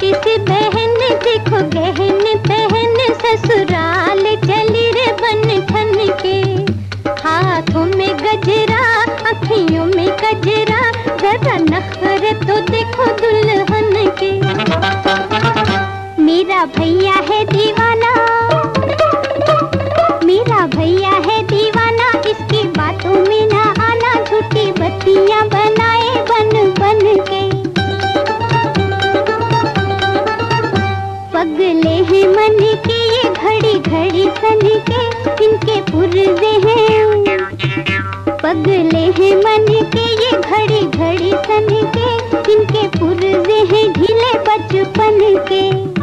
किसी बहन देखो गहन पहन ससुराल चली रे बन ठन के। हाथों में गजरा, अखियों में गजरा, जरा नखरे तो देखो दुल्हन के। मेरा भैया है दीव के, इनके पुर्जे हैं पगले हैं मन के, ये घड़ी घड़ी सन के, इनके पुर्जे हैं ढीले बचपन के।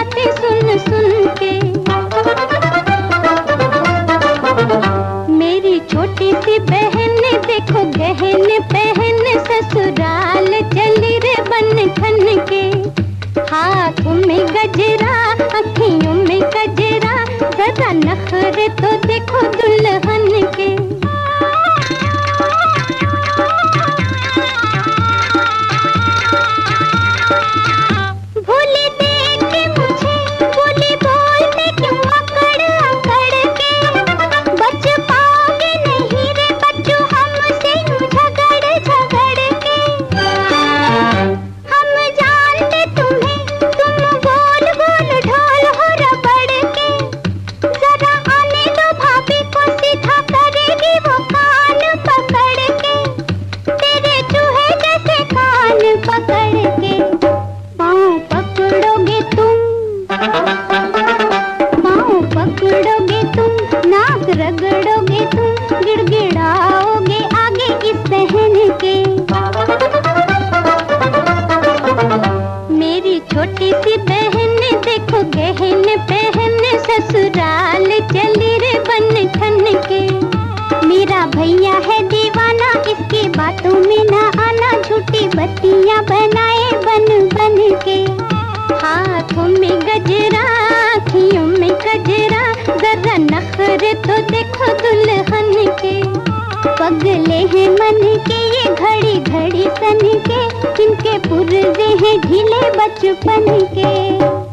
बातें सुन सुन के। मेरी छोटी सी बहन, देखो गहन पहन, ससुराल चली रे बन खन के। हाथों में गजरा, अखियों में गजरा, जरा नखरे तो देखो दुल्हन गिड़गिड़ाओगे आगे इस सहन के। मेरी छोटी सी बहन, देखो गहन पहन ससुराल चली रे बन ठन के। मेरा भैया है दीवाना, इसकी बातों में ना आना, झूठी बत्तियाँ बनाए बन बन के। हाथों में गजरा, आँखियों में गजरा, जरा नखरे तो देखो घड़ी सन के इनके पुरजे हैं ढीले बचपन के।